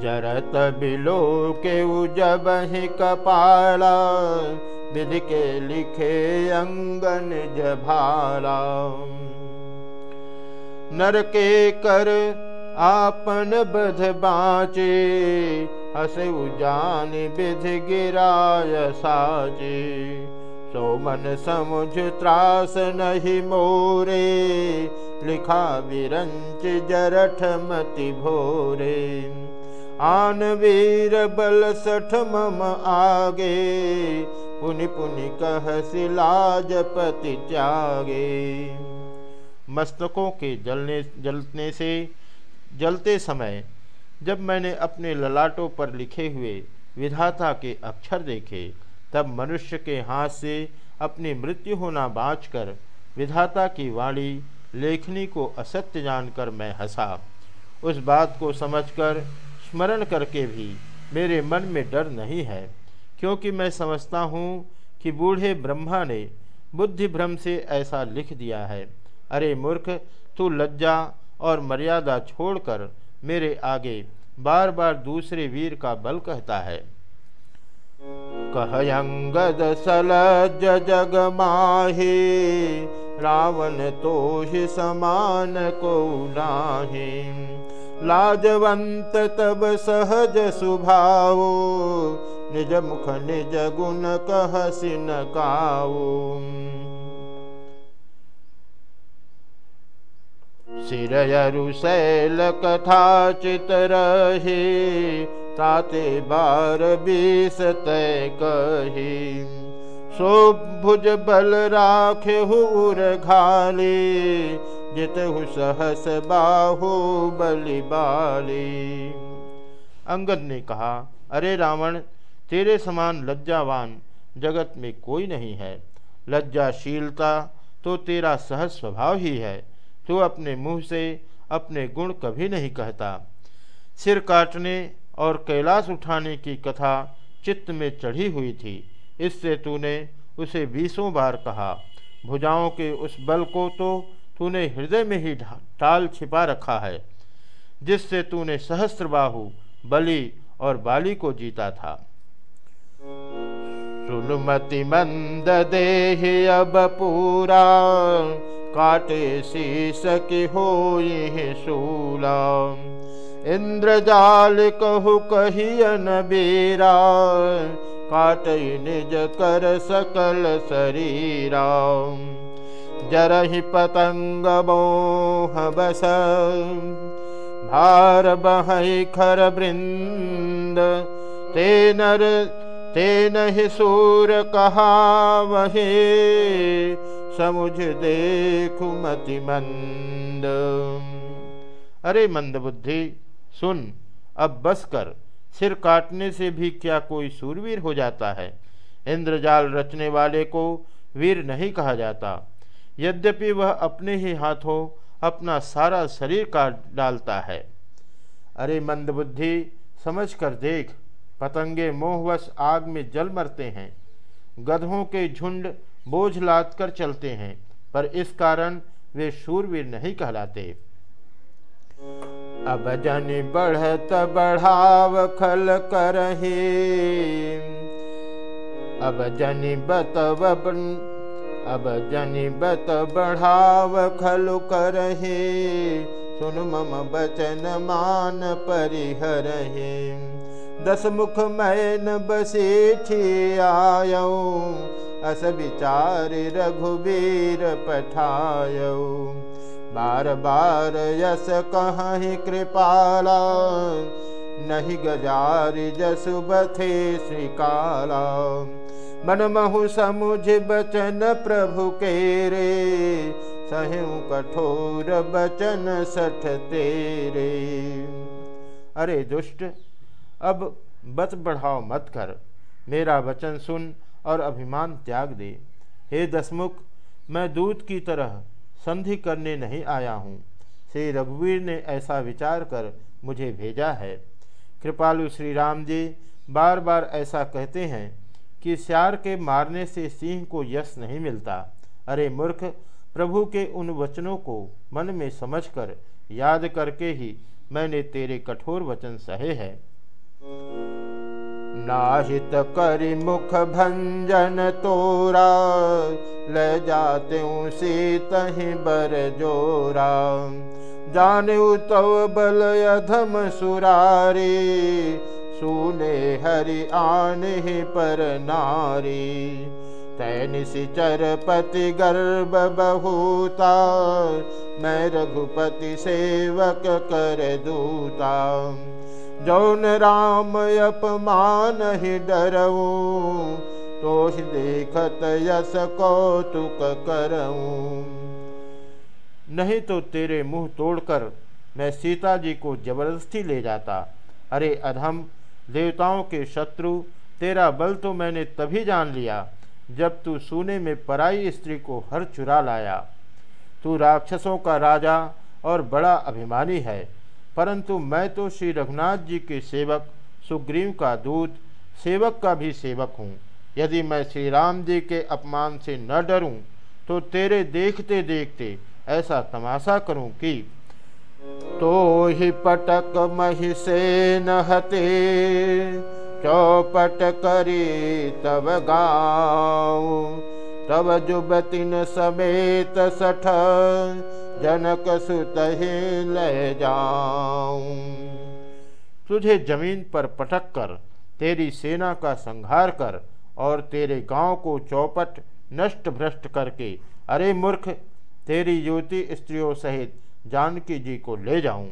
जरत बिलो के जब ही कपाला, विधि के लिखे अंगन जभाला। नर के कर आपन बध बाचे, हस उजान विधि गिराय साजे सोमन समुझ त्रास नहीं मोरे, लिखा विरंच जरठ मति भोरे। आन वीर बल सठ मम आगे, पुनि पुनि कह सिलाजपति त्यागे। मस्तकों के जलने जलने से, जलते समय, जब मैंने अपने ललाटों पर लिखे हुए विधाता के अक्षर देखे, तब मनुष्य के हाथ से अपनी मृत्यु होना बाँचकर विधाता की वाणी, लेखनी को असत्य जानकर मैं हंसा। उस बात को समझकर स्मरण करके भी मेरे मन में डर नहीं है, क्योंकि मैं समझता हूँ कि बूढ़े ब्रह्मा ने बुद्धि भ्रम से ऐसा लिख दिया है। अरे मूर्ख, तू लज्जा और मर्यादा छोड़कर मेरे आगे बार बार दूसरे वीर का बल कहता है। कहयंगद सलज जग माहे, रावण तो ही समान को नाही। लाजवंत तब सहज सुभाओ निज मुख निज गुण शैल कथा चित रही ताते बार बीस तय कही। सो राखे हुर घाली जितहु सहस बाहु बलि बाली। अंगद ने कहा, अरे रावण, तेरे समान लज्जावान जगत में कोई नहीं है। लज्जाशीलता तो तेरा सहज स्वभाव ही है। तू अपने मुँह से अपने गुण कभी नहीं कहता। सिर काटने और कैलाश उठाने की कथा चित्त में चढ़ी हुई थी। इससे तूने उसे बीसों बार कहा। भुजाओं के उस बल को तो तूने हृदय में ही टाल छिपा रखा है, जिससे तूने सहस्त्रबाहु, बलि और बाली को जीता था। सुनमति मंद देह अब पूरा, काटे शीस की हो सूला। इंद्रजाल कहु कहियन बेरा, काट निज कर सकल शरीरा। जरहि पतंग मोह बस भार बह खर वृंद ते नर ते नहीं सूर कहा समुझ देखु मति मंद अरे मंद बुद्धि सुन, अब बस कर, सिर काटने से भी क्या कोई सूरवीर हो जाता है? इंद्रजाल रचने वाले को वीर नहीं कहा जाता। यद्यपि वह अपने ही हाथों अपना सारा शरीर काट डालता है। अरे मंदबुद्धि समझ कर देख, पतंगे मोहवश आग में जल मरते हैं। गधों के झुंड बोझ लाद कर चलते हैं, पर इस कारण वे शूरवीर नहीं कहलाते। अब जन बढ़त बढ़ाव खल कर अब जनि बतव अब जनि बत बढ़ाव खलु करहे। सुन मम बचन मान परिहरहे। दस मुख मैन बसेठी आयो। अस विचार रघुबीर पठायो। बार बार यस कहीं कृपाला। नहीं गजारी जसु बथे श्रीकाला। मन महु समुझ बचन प्रभु के रे। सहु कठोर बचन सठ तेरे। अरे दुष्ट, अब बत बढ़ाओ मत कर। मेरा वचन सुन और अभिमान त्याग दे। हे दसमुख, मैं दूत की तरह संधि करने नहीं आया हूँ। श्री रघुवीर ने ऐसा विचार कर मुझे भेजा है। कृपालु श्री राम जी बार बार ऐसा कहते हैं कि श्यार के मारने से सिंह को यश नहीं मिलता। अरे मूर्ख, प्रभु के उन वचनों को मन में समझकर याद करके ही मैंने तेरे कठोर वचन सहे हैं। नाहित करि मुख भंजन तोरा, ले जाते सीत बर जोरा। जाने तव बल अधम सुरारी सुने हरि आन पर नारी। तैन चरपति गर्भ बहुता। मैं रघुपति सेवक कर दूता। जौन राम अपमान ही डरऊ तो देखत यस कौतुक करऊं नहीं तो तेरे मुँह तोड़कर मैं सीता जी को ज़बरदस्ती ले जाता। अरे अधम देवताओं के शत्रु, तेरा बल तो मैंने तभी जान लिया जब तू सोने में पराई स्त्री को हर चुरा लाया। तू राक्षसों का राजा और बड़ा अभिमानी है, परंतु मैं तो श्री रघुनाथ जी के सेवक, सुग्रीव का दूत, सेवक का भी सेवक हूँ। यदि मैं श्री राम जी के अपमान से न डरूं तो तेरे देखते देखते ऐसा तमाशा करूँ कि तो ही पटक मही से नहते, चौपट करी तब गाँव। तब जुबतिन समेत सठ, जनक सुत ले जाऊँ। तुझे ज़मीन पर पटक कर, तेरी सेना का संहार कर, और तेरे गाँव को चौपट नष्ट भ्रष्ट करके, अरे मूर्ख, तेरी युवती स्त्रियों सहित जानकी जी को ले जाऊँ।